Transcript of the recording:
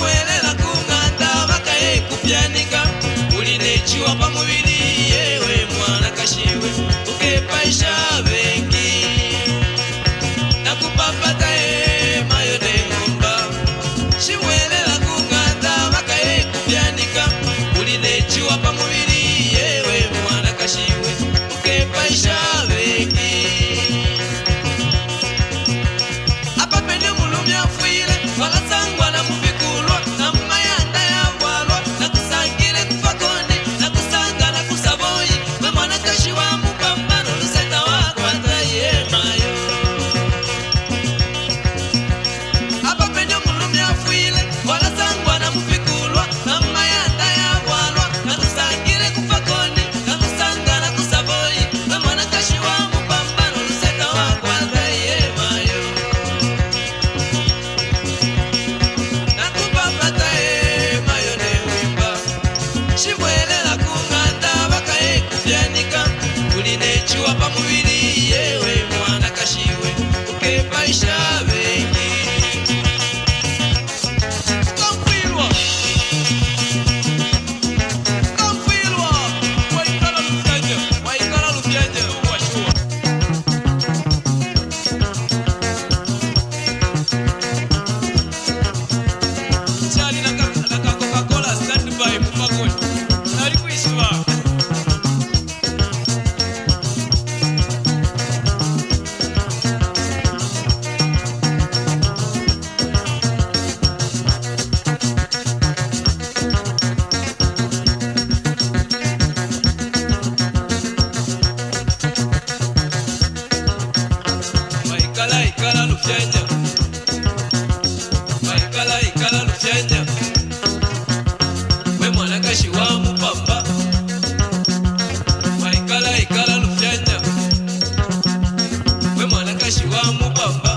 when Krishna. Vamos, vamos.